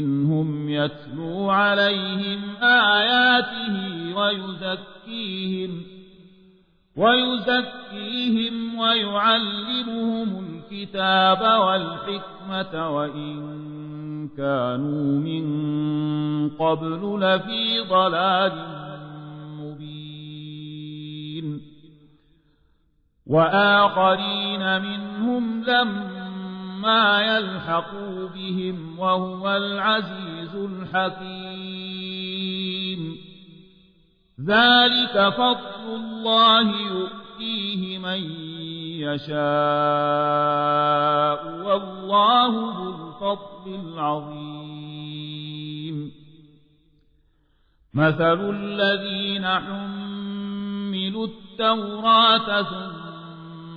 منهم يتلو عليهم آياته ويزكيهم ويزكيهم ويعلمهم الكتاب والحكمة وإن كانوا من قبل لفي ضلال مبين وآخرين منهم لما يلحقوا بهم وهو العزيز الحكيم. ذلك فضل الله يؤتيه من يشاء والله ذو الفضل العظيم. مثل الذين حملوا التوراة ثم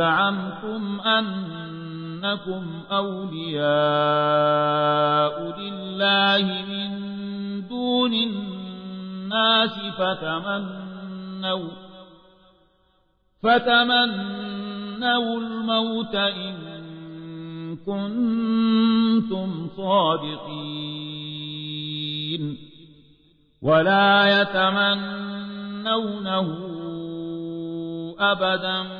زعمتم أن أنكم أولياء لله من دون الناس فتمنوا فتمنوا الموت إن كنتم صادقين ولا يتمنونه أبدا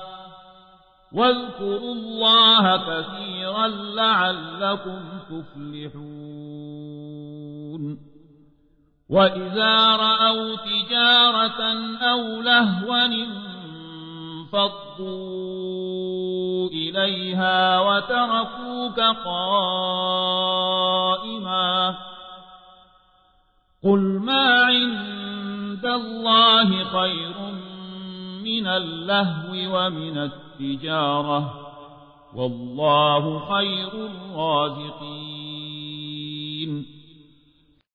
واذكروا الله كثيرا لعلكم تفلحون. وإذا رأوا تجارة أو لهوا انفضوا إليها وتركوك قائما. قل ما عند الله خير من اللهو ومن التجارة. والله خير الرازقين.